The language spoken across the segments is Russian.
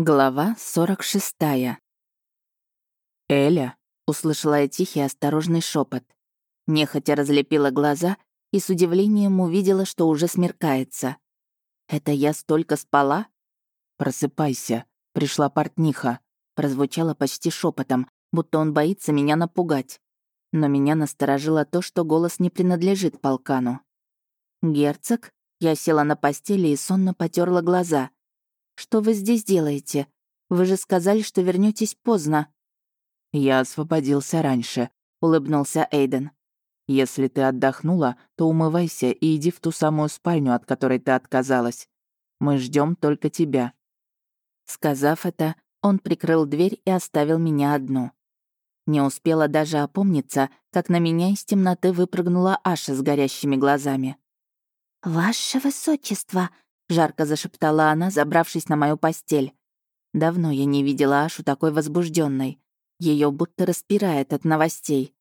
Глава 46. «Эля», — услышала я тихий осторожный шепот. Нехотя разлепила глаза и с удивлением увидела, что уже смеркается. «Это я столько спала?» «Просыпайся», — пришла портниха. Прозвучало почти шепотом, будто он боится меня напугать. Но меня насторожило то, что голос не принадлежит полкану. «Герцог?» Я села на постели и сонно потерла глаза — что вы здесь делаете? Вы же сказали, что вернетесь поздно». «Я освободился раньше», — улыбнулся Эйден. «Если ты отдохнула, то умывайся и иди в ту самую спальню, от которой ты отказалась. Мы ждем только тебя». Сказав это, он прикрыл дверь и оставил меня одну. Не успела даже опомниться, как на меня из темноты выпрыгнула Аша с горящими глазами. «Ваше высочество!» Жарко зашептала она, забравшись на мою постель. Давно я не видела Ашу такой возбужденной. Ее будто распирает от новостей.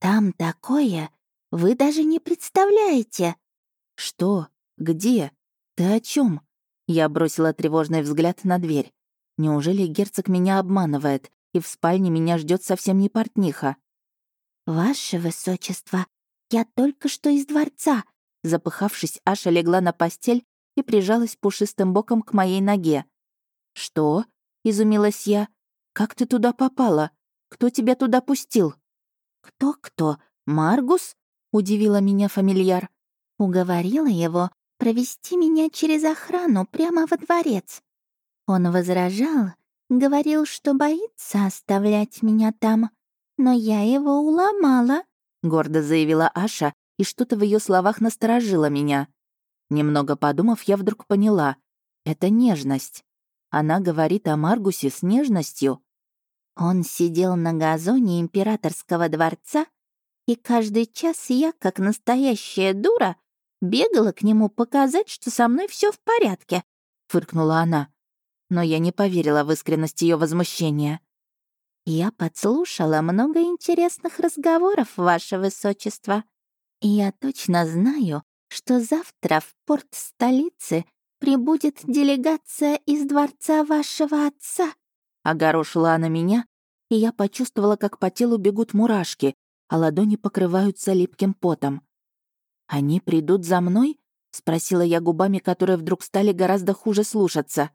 «Там такое, вы даже не представляете!» «Что? Где? Ты о чем? Я бросила тревожный взгляд на дверь. Неужели герцог меня обманывает, и в спальне меня ждет совсем не портниха? «Ваше высочество, я только что из дворца!» Запыхавшись, Аша легла на постель и прижалась пушистым боком к моей ноге. «Что?» — изумилась я. «Как ты туда попала? Кто тебя туда пустил?» «Кто-кто? Маргус?» — удивила меня фамильяр. Уговорила его провести меня через охрану прямо во дворец. Он возражал, говорил, что боится оставлять меня там, но я его уломала», — гордо заявила Аша, и что-то в ее словах насторожило меня. Немного подумав, я вдруг поняла. Это нежность. Она говорит о Маргусе с нежностью. Он сидел на газоне императорского дворца, и каждый час я, как настоящая дура, бегала к нему показать, что со мной все в порядке, фыркнула она. Но я не поверила в искренность ее возмущения. Я подслушала много интересных разговоров, ваше высочество. И я точно знаю, что завтра в порт столицы прибудет делегация из дворца вашего отца», — огорошила она меня, и я почувствовала, как по телу бегут мурашки, а ладони покрываются липким потом. «Они придут за мной?» — спросила я губами, которые вдруг стали гораздо хуже слушаться.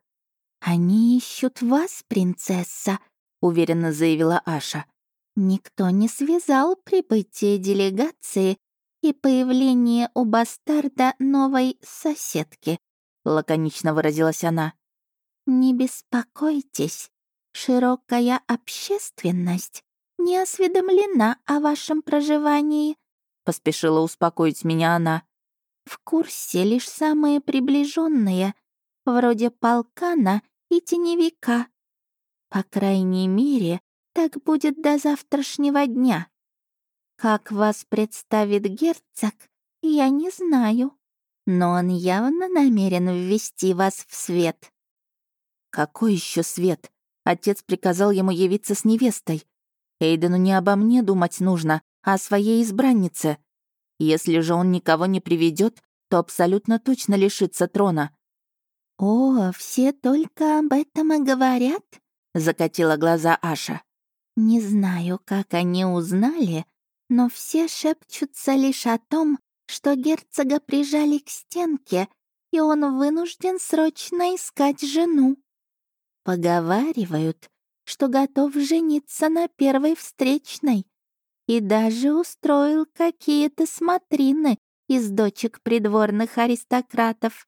«Они ищут вас, принцесса», — уверенно заявила Аша. «Никто не связал прибытие делегации и появление у бастарда новой соседки», — лаконично выразилась она. «Не беспокойтесь, широкая общественность не осведомлена о вашем проживании», — поспешила успокоить меня она. «В курсе лишь самые приближенные, вроде полкана и теневика. По крайней мере, так будет до завтрашнего дня. Как вас представит герцог, я не знаю, но он явно намерен ввести вас в свет». «Какой еще свет? Отец приказал ему явиться с невестой. Эйдену не обо мне думать нужно, а о своей избраннице. Если же он никого не приведет, то абсолютно точно лишится трона». «О, все только об этом и говорят», — закатила глаза Аша. «Не знаю, как они узнали, но все шепчутся лишь о том, что герцога прижали к стенке, и он вынужден срочно искать жену. Поговаривают, что готов жениться на первой встречной и даже устроил какие-то смотрины из дочек придворных аристократов.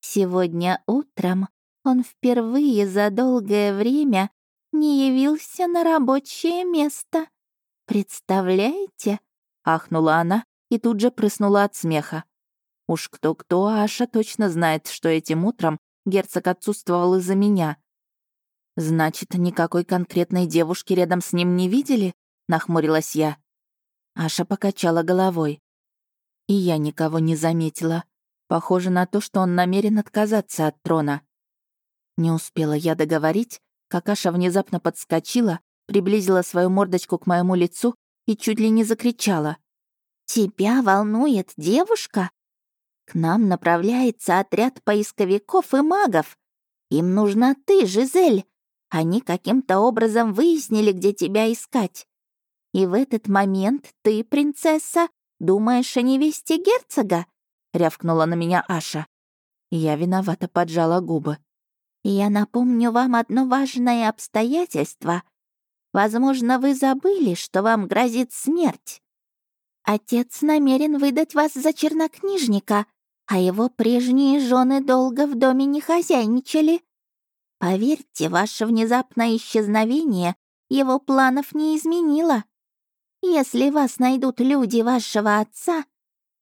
Сегодня утром он впервые за долгое время не явился на рабочее место. «Представляете?» — ахнула она и тут же прыснула от смеха. Уж кто-кто, а Аша точно знает, что этим утром герцог отсутствовал из-за меня. «Значит, никакой конкретной девушки рядом с ним не видели?» — нахмурилась я. Аша покачала головой. И я никого не заметила. Похоже на то, что он намерен отказаться от трона. Не успела я договорить, как Аша внезапно подскочила приблизила свою мордочку к моему лицу и чуть ли не закричала. «Тебя волнует девушка? К нам направляется отряд поисковиков и магов. Им нужна ты, Жизель. Они каким-то образом выяснили, где тебя искать. И в этот момент ты, принцесса, думаешь о невесте герцога?» — рявкнула на меня Аша. Я виновато поджала губы. «Я напомню вам одно важное обстоятельство. Возможно, вы забыли, что вам грозит смерть. Отец намерен выдать вас за чернокнижника, а его прежние жены долго в доме не хозяйничали. Поверьте, ваше внезапное исчезновение его планов не изменило. Если вас найдут люди вашего отца,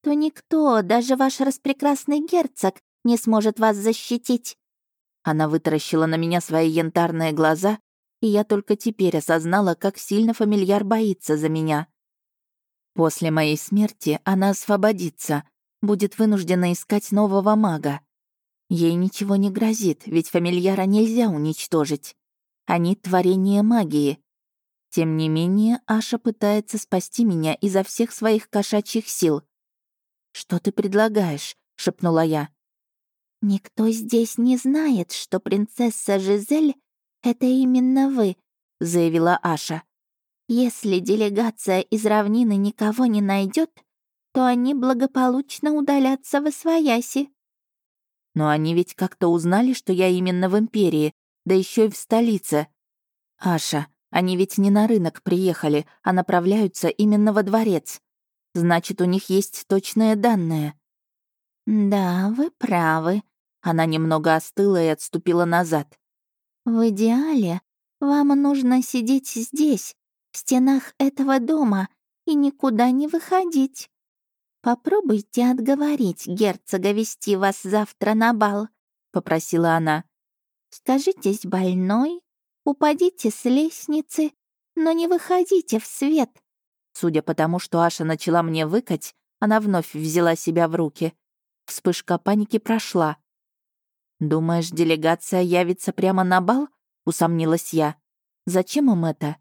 то никто, даже ваш распрекрасный герцог, не сможет вас защитить». Она вытаращила на меня свои янтарные глаза, и я только теперь осознала, как сильно фамильяр боится за меня. После моей смерти она освободится, будет вынуждена искать нового мага. Ей ничего не грозит, ведь фамильяра нельзя уничтожить. Они — творение магии. Тем не менее, Аша пытается спасти меня изо всех своих кошачьих сил. «Что ты предлагаешь?» — шепнула я. «Никто здесь не знает, что принцесса Жизель — это именно вы», — заявила Аша. «Если делегация из равнины никого не найдет, то они благополучно удалятся в Освояси». «Но они ведь как-то узнали, что я именно в Империи, да еще и в столице. Аша, они ведь не на рынок приехали, а направляются именно во дворец. Значит, у них есть точные данные». «Да, вы правы». Она немного остыла и отступила назад. «В идеале вам нужно сидеть здесь, в стенах этого дома, и никуда не выходить. Попробуйте отговорить герцога вести вас завтра на бал», — попросила она. «Скажитесь больной, Упадите с лестницы, но не выходите в свет». Судя по тому, что Аша начала мне выкать, она вновь взяла себя в руки. Вспышка паники прошла. «Думаешь, делегация явится прямо на бал?» — усомнилась я. «Зачем им это?»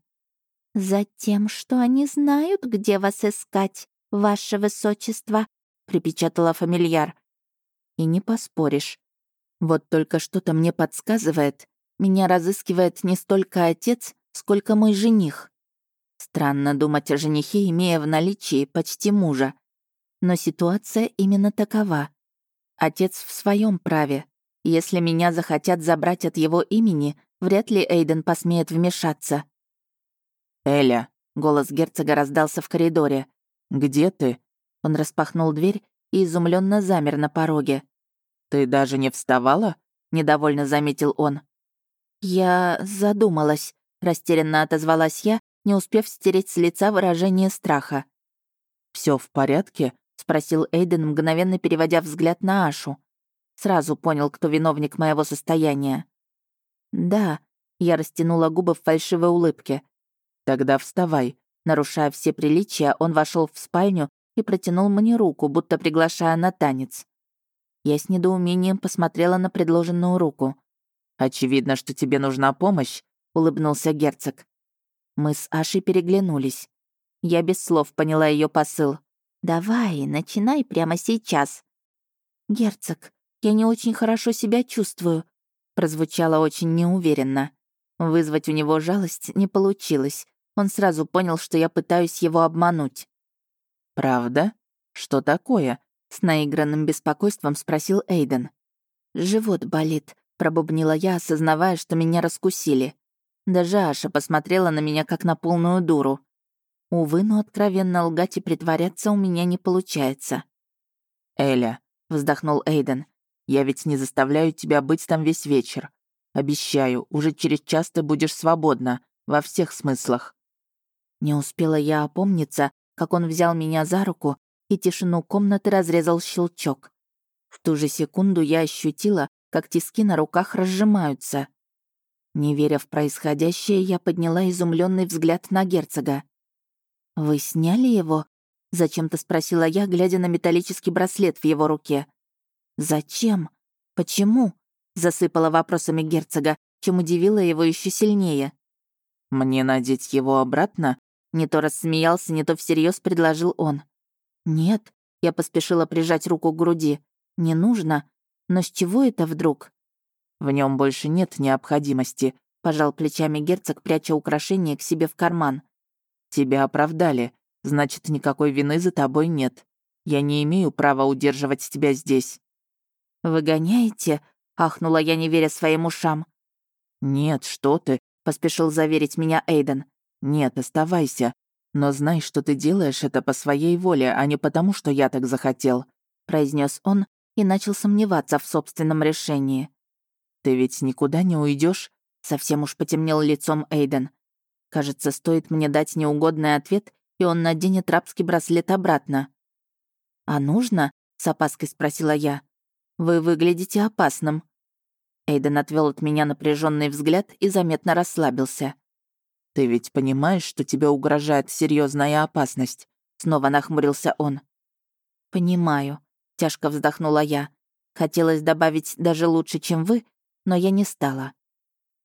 «Затем, что они знают, где вас искать, ваше высочество», — припечатала фамильяр. «И не поспоришь. Вот только что-то мне подсказывает, меня разыскивает не столько отец, сколько мой жених. Странно думать о женихе, имея в наличии почти мужа. Но ситуация именно такова. Отец в своем праве. Если меня захотят забрать от его имени, вряд ли Эйден посмеет вмешаться. «Эля», — голос герцога раздался в коридоре. «Где ты?» Он распахнул дверь и изумленно замер на пороге. «Ты даже не вставала?» — недовольно заметил он. «Я задумалась», — растерянно отозвалась я, не успев стереть с лица выражение страха. Все в порядке?» — спросил Эйден, мгновенно переводя взгляд на Ашу. Сразу понял, кто виновник моего состояния. «Да», — я растянула губы в фальшивой улыбке. «Тогда вставай». Нарушая все приличия, он вошел в спальню и протянул мне руку, будто приглашая на танец. Я с недоумением посмотрела на предложенную руку. «Очевидно, что тебе нужна помощь», — улыбнулся герцог. Мы с Ашей переглянулись. Я без слов поняла ее посыл. «Давай, начинай прямо сейчас». «Герцог, я не очень хорошо себя чувствую», — прозвучало очень неуверенно. Вызвать у него жалость не получилось. Он сразу понял, что я пытаюсь его обмануть. «Правда? Что такое?» — с наигранным беспокойством спросил Эйден. «Живот болит», пробубнила я, осознавая, что меня раскусили. Даже Аша посмотрела на меня как на полную дуру. Увы, но откровенно лгать и притворяться у меня не получается. «Эля», — вздохнул Эйден, — «я ведь не заставляю тебя быть там весь вечер. Обещаю, уже через час ты будешь свободна, во всех смыслах». Не успела я опомниться, как он взял меня за руку, и тишину комнаты разрезал щелчок. В ту же секунду я ощутила, как тиски на руках разжимаются. Не веря в происходящее, я подняла изумленный взгляд на герцога. «Вы сняли его?» — зачем-то спросила я, глядя на металлический браслет в его руке. «Зачем? Почему?» — засыпала вопросами герцога, чем удивила его еще сильнее. «Мне надеть его обратно?» Не то рассмеялся, не то всерьез предложил он. «Нет», — я поспешила прижать руку к груди. «Не нужно. Но с чего это вдруг? В нем больше нет необходимости», — пожал плечами герцог, пряча украшение к себе в карман. «Тебя оправдали, значит, никакой вины за тобой нет. Я не имею права удерживать тебя здесь». «Выгоняете?» — ахнула я, не веря своим ушам. «Нет, что ты», — поспешил заверить меня Эйден. «Нет, оставайся. Но знай, что ты делаешь это по своей воле, а не потому, что я так захотел», — произнес он и начал сомневаться в собственном решении. «Ты ведь никуда не уйдешь? совсем уж потемнел лицом Эйден. Кажется, стоит мне дать неугодный ответ, и он наденет рабский браслет обратно. «А нужно?» — с опаской спросила я. «Вы выглядите опасным». Эйден отвел от меня напряженный взгляд и заметно расслабился. «Ты ведь понимаешь, что тебе угрожает серьезная опасность?» Снова нахмурился он. «Понимаю», — тяжко вздохнула я. Хотелось добавить даже лучше, чем вы, но я не стала.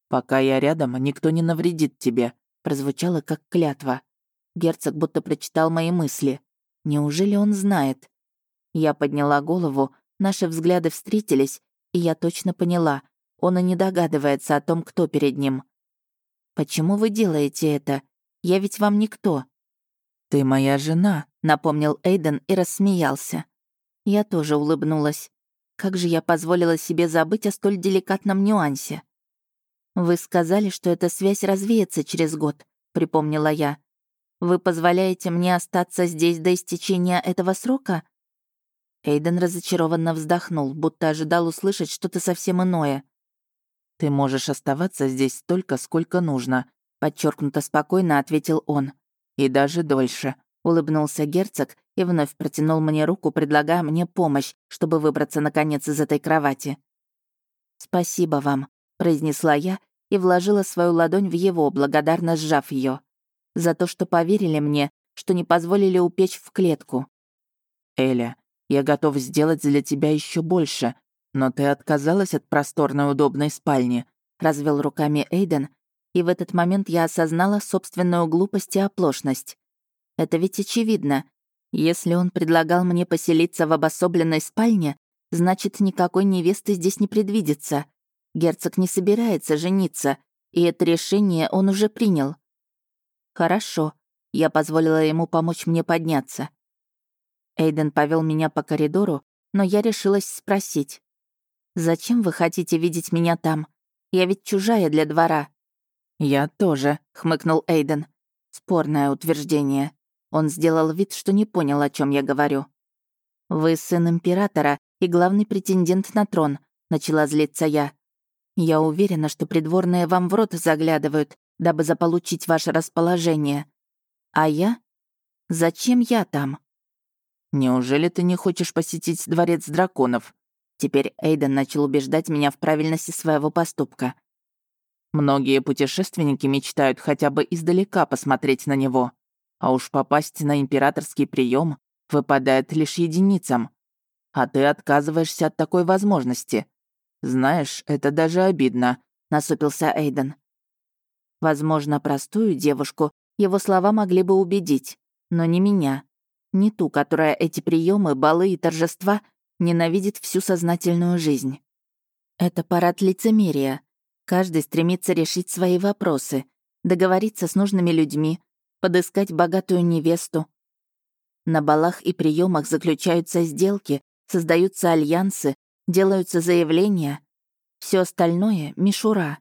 «Пока я рядом, никто не навредит тебе», — прозвучало как клятва. Герцог будто прочитал мои мысли. Неужели он знает? Я подняла голову, наши взгляды встретились, и я точно поняла, он и не догадывается о том, кто перед ним. «Почему вы делаете это? Я ведь вам никто». «Ты моя жена», — напомнил Эйден и рассмеялся. Я тоже улыбнулась. Как же я позволила себе забыть о столь деликатном нюансе? «Вы сказали, что эта связь развеется через год», — припомнила я. «Вы позволяете мне остаться здесь до истечения этого срока?» Эйден разочарованно вздохнул, будто ожидал услышать что-то совсем иное. «Ты можешь оставаться здесь столько, сколько нужно», — подчеркнуто спокойно ответил он. «И даже дольше», — улыбнулся герцог и вновь протянул мне руку, предлагая мне помощь, чтобы выбраться, наконец, из этой кровати. «Спасибо вам», — произнесла я и вложила свою ладонь в его, благодарно сжав ее, за то, что поверили мне, что не позволили упечь в клетку. «Эля, я готов сделать для тебя еще больше, но ты отказалась от просторной удобной спальни», — развел руками Эйден, и в этот момент я осознала собственную глупость и оплошность. Это ведь очевидно. Если он предлагал мне поселиться в обособленной спальне, значит, никакой невесты здесь не предвидится. Герцог не собирается жениться, и это решение он уже принял. Хорошо, я позволила ему помочь мне подняться. Эйден повел меня по коридору, но я решилась спросить. «Зачем вы хотите видеть меня там? Я ведь чужая для двора». «Я тоже», — хмыкнул Эйден. Спорное утверждение. Он сделал вид, что не понял, о чем я говорю. «Вы сын императора и главный претендент на трон», — начала злиться я. «Я уверена, что придворные вам в рот заглядывают, дабы заполучить ваше расположение. А я? Зачем я там?» «Неужели ты не хочешь посетить дворец драконов?» Теперь Эйден начал убеждать меня в правильности своего поступка. Многие путешественники мечтают хотя бы издалека посмотреть на него. А уж попасть на императорский прием выпадает лишь единицам. А ты отказываешься от такой возможности. Знаешь, это даже обидно», — насупился Эйден. Возможно, простую девушку его слова могли бы убедить, но не меня. Не ту, которая эти приемы, балы и торжества ненавидит всю сознательную жизнь. Это парад лицемерия. Каждый стремится решить свои вопросы, договориться с нужными людьми, подыскать богатую невесту. На балах и приемах заключаются сделки, создаются альянсы, делаются заявления. Все остальное — мишура.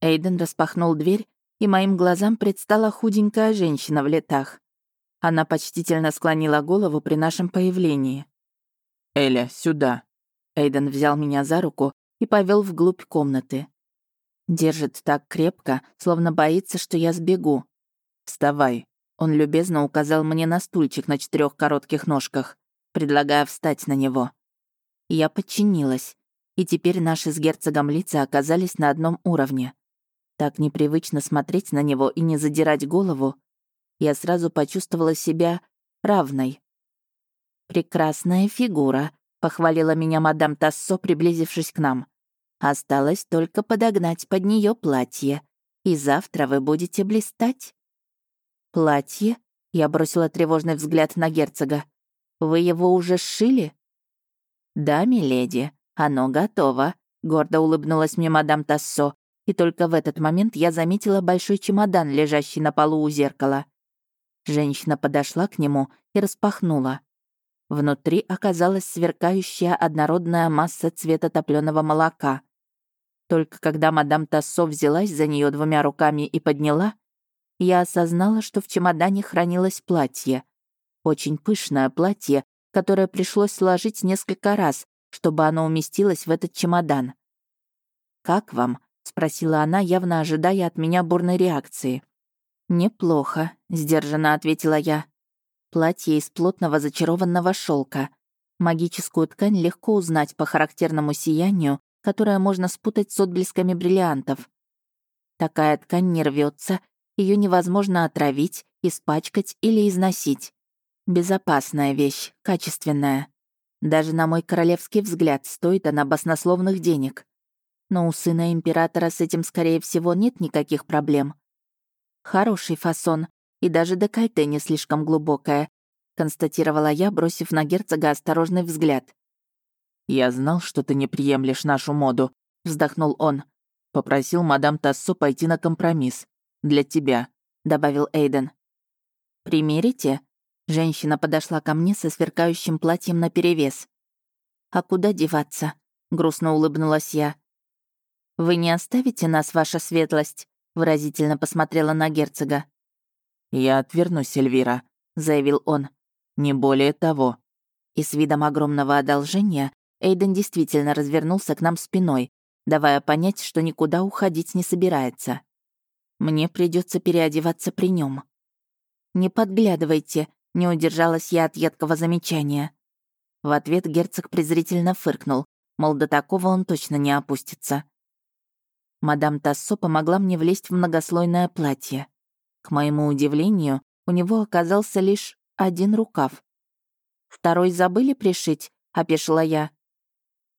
Эйден распахнул дверь, и моим глазам предстала худенькая женщина в летах. Она почтительно склонила голову при нашем появлении. «Эля, сюда!» Эйден взял меня за руку и повел вглубь комнаты. Держит так крепко, словно боится, что я сбегу. «Вставай». Он любезно указал мне на стульчик на четырех коротких ножках, предлагая встать на него. Я подчинилась, и теперь наши с герцогом лица оказались на одном уровне. Так непривычно смотреть на него и не задирать голову. Я сразу почувствовала себя равной. «Прекрасная фигура», — похвалила меня мадам Тассо, приблизившись к нам. «Осталось только подогнать под нее платье, и завтра вы будете блистать». «Платье?» — я бросила тревожный взгляд на герцога. «Вы его уже сшили?» «Да, миледи, оно готово», — гордо улыбнулась мне мадам Тассо, и только в этот момент я заметила большой чемодан, лежащий на полу у зеркала. Женщина подошла к нему и распахнула. Внутри оказалась сверкающая однородная масса цвета топленого молока. Только когда мадам Тассо взялась за нее двумя руками и подняла, я осознала, что в чемодане хранилось платье. Очень пышное платье, которое пришлось сложить несколько раз, чтобы оно уместилось в этот чемодан. «Как вам?» — спросила она, явно ожидая от меня бурной реакции. «Неплохо», — сдержанно ответила я. Платье из плотного зачарованного шелка. Магическую ткань легко узнать по характерному сиянию, которое можно спутать с отблесками бриллиантов. Такая ткань не рвется, ее невозможно отравить, испачкать или износить. Безопасная вещь, качественная. Даже на мой королевский взгляд стоит она баснословных денег. Но у сына императора с этим, скорее всего, нет никаких проблем. Хороший фасон, и даже декольте не слишком глубокое, констатировала я, бросив на герцога осторожный взгляд. «Я знал, что ты не приемлешь нашу моду», — вздохнул он. Попросил мадам Тассо пойти на компромисс. Для тебя», — добавил Эйден. «Примерите?» Женщина подошла ко мне со сверкающим платьем наперевес. «А куда деваться?» — грустно улыбнулась я. «Вы не оставите нас, ваша светлость?» Выразительно посмотрела на герцога. «Я отвернусь, Эльвира», — заявил он. «Не более того». И с видом огромного одолжения Эйден действительно развернулся к нам спиной, давая понять, что никуда уходить не собирается. Мне придется переодеваться при нем. «Не подглядывайте», — не удержалась я от едкого замечания. В ответ герцог презрительно фыркнул, мол, до такого он точно не опустится. Мадам Тассо помогла мне влезть в многослойное платье. К моему удивлению, у него оказался лишь один рукав. «Второй забыли пришить?» — опешила я.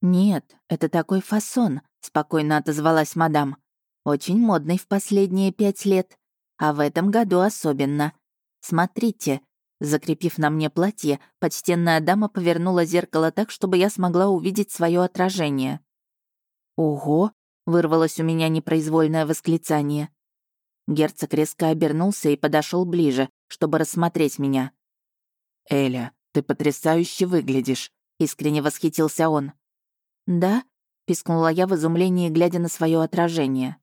«Нет, это такой фасон», — спокойно отозвалась мадам. «Очень модный в последние пять лет, а в этом году особенно. Смотрите». Закрепив на мне платье, почтенная дама повернула зеркало так, чтобы я смогла увидеть свое отражение. «Ого!» Вырвалось у меня непроизвольное восклицание. Герцог резко обернулся и подошел ближе, чтобы рассмотреть меня. «Эля, ты потрясающе выглядишь», — искренне восхитился он. «Да?» — пискнула я в изумлении, глядя на свое отражение.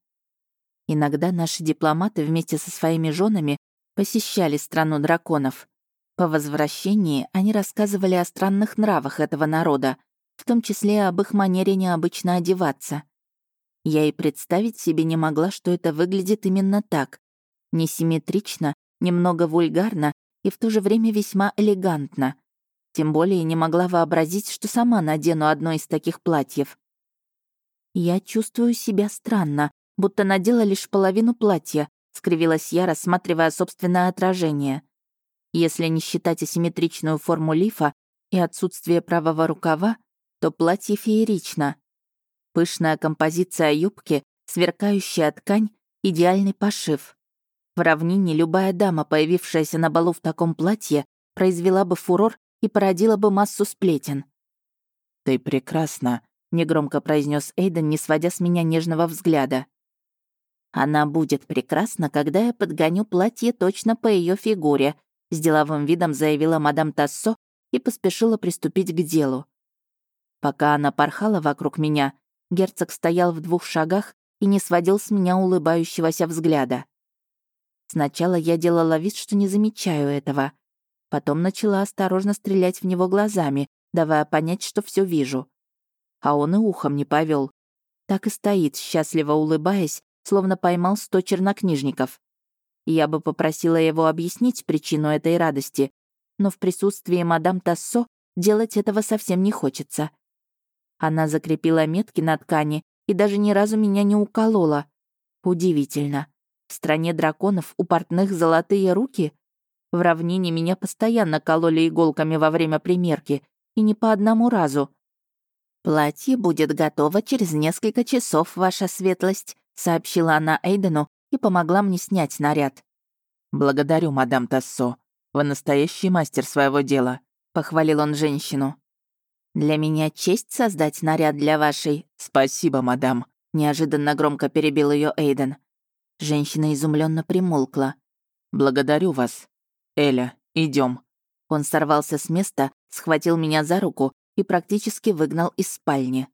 Иногда наши дипломаты вместе со своими женами посещали страну драконов. По возвращении они рассказывали о странных нравах этого народа, в том числе об их манере необычно одеваться. Я и представить себе не могла, что это выглядит именно так. Несимметрично, немного вульгарно и в то же время весьма элегантно. Тем более не могла вообразить, что сама надену одно из таких платьев. «Я чувствую себя странно, будто надела лишь половину платья», — скривилась я, рассматривая собственное отражение. Если не считать асимметричную форму лифа и отсутствие правого рукава, то платье феерично. Пышная композиция юбки, сверкающая ткань, идеальный пошив. В равнине любая дама, появившаяся на балу в таком платье, произвела бы фурор и породила бы массу сплетен. «Ты прекрасна», — негромко произнес Эйден, не сводя с меня нежного взгляда. «Она будет прекрасна, когда я подгоню платье точно по ее фигуре», — с деловым видом заявила мадам Тассо и поспешила приступить к делу. Пока она порхала вокруг меня, Герцог стоял в двух шагах и не сводил с меня улыбающегося взгляда. Сначала я делала вид, что не замечаю этого. Потом начала осторожно стрелять в него глазами, давая понять, что все вижу. А он и ухом не повел. Так и стоит, счастливо улыбаясь, словно поймал сто чернокнижников. Я бы попросила его объяснить причину этой радости, но в присутствии мадам Тассо делать этого совсем не хочется. Она закрепила метки на ткани и даже ни разу меня не уколола. Удивительно. В стране драконов у портных золотые руки? В равнине меня постоянно кололи иголками во время примерки, и не по одному разу. «Платье будет готово через несколько часов, ваша светлость», сообщила она Эйдену и помогла мне снять наряд. «Благодарю, мадам Тассо. Вы настоящий мастер своего дела», — похвалил он женщину. Для меня честь создать наряд для вашей...» «Спасибо, мадам», — неожиданно громко перебил ее Эйден. Женщина изумленно примолкла. «Благодарю вас. Эля, идем. Он сорвался с места, схватил меня за руку и практически выгнал из спальни.